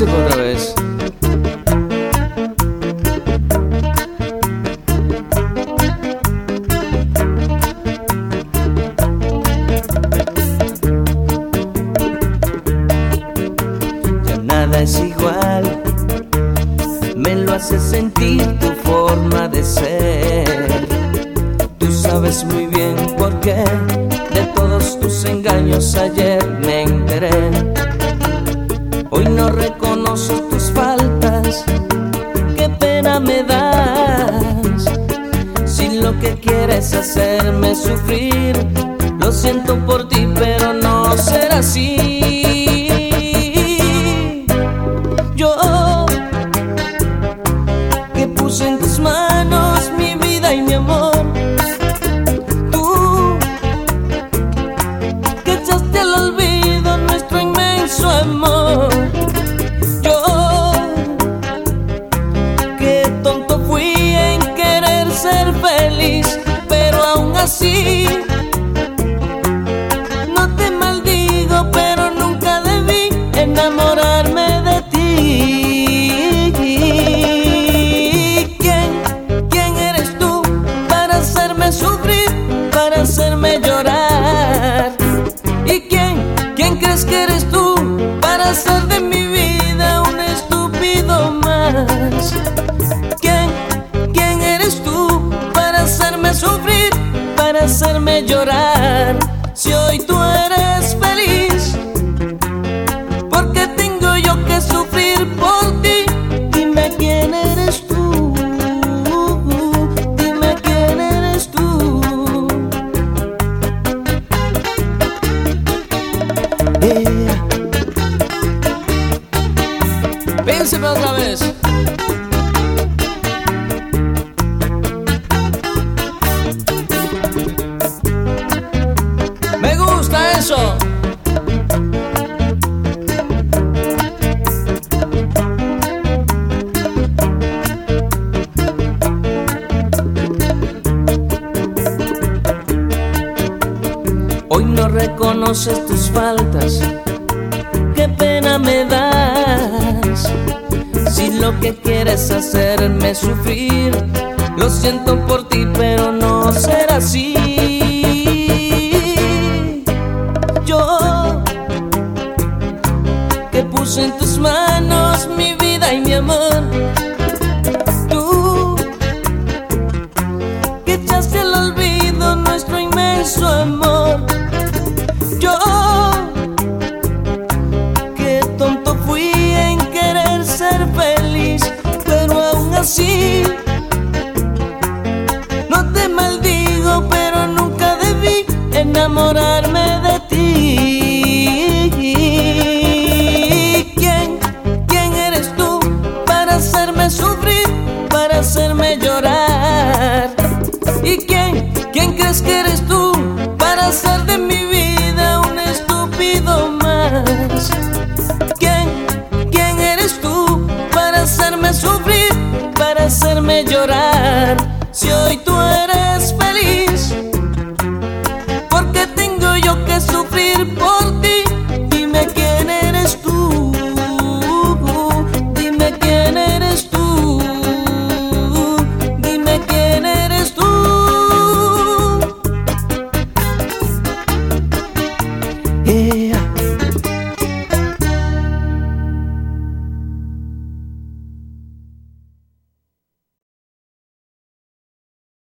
Otra vez. Ya nada es igual, me lo hace sentir tu forma de ser. Tú sabes muy bien por qué de todos tus engaños ayer me das. Si lo que quieres hacerme sufrir, lo siento por ti, pero no será así. Yo que puse en tus manos mi vida y mi amor. Más? ¿Quién, quién eres tú para hacerme sufrir, para hacerme llorar? Si hoy tú eres feliz, ¿por qué tengo yo que sufrir por ti? Dime quién eres tú, dime quién eres tú. Yeah. Piénselo otra vez. Hoy no reconoces tus faltas, qué pena me das. Si lo que quieres hacerme sufrir, lo siento por ti, pero no será así. Que puse en tus manos mi vida y mi amor. Tú que echaste al olvido nuestro inmenso amor. Yo que tonto fui en querer ser feliz, pero aún así no te maldigo, pero nunca debí enamorarme llorar? ¿Y quién, quién crees que eres tú para hacer de mi vida un estúpido más? ¿Quién, quién eres tú para hacerme sufrir, para hacerme llorar?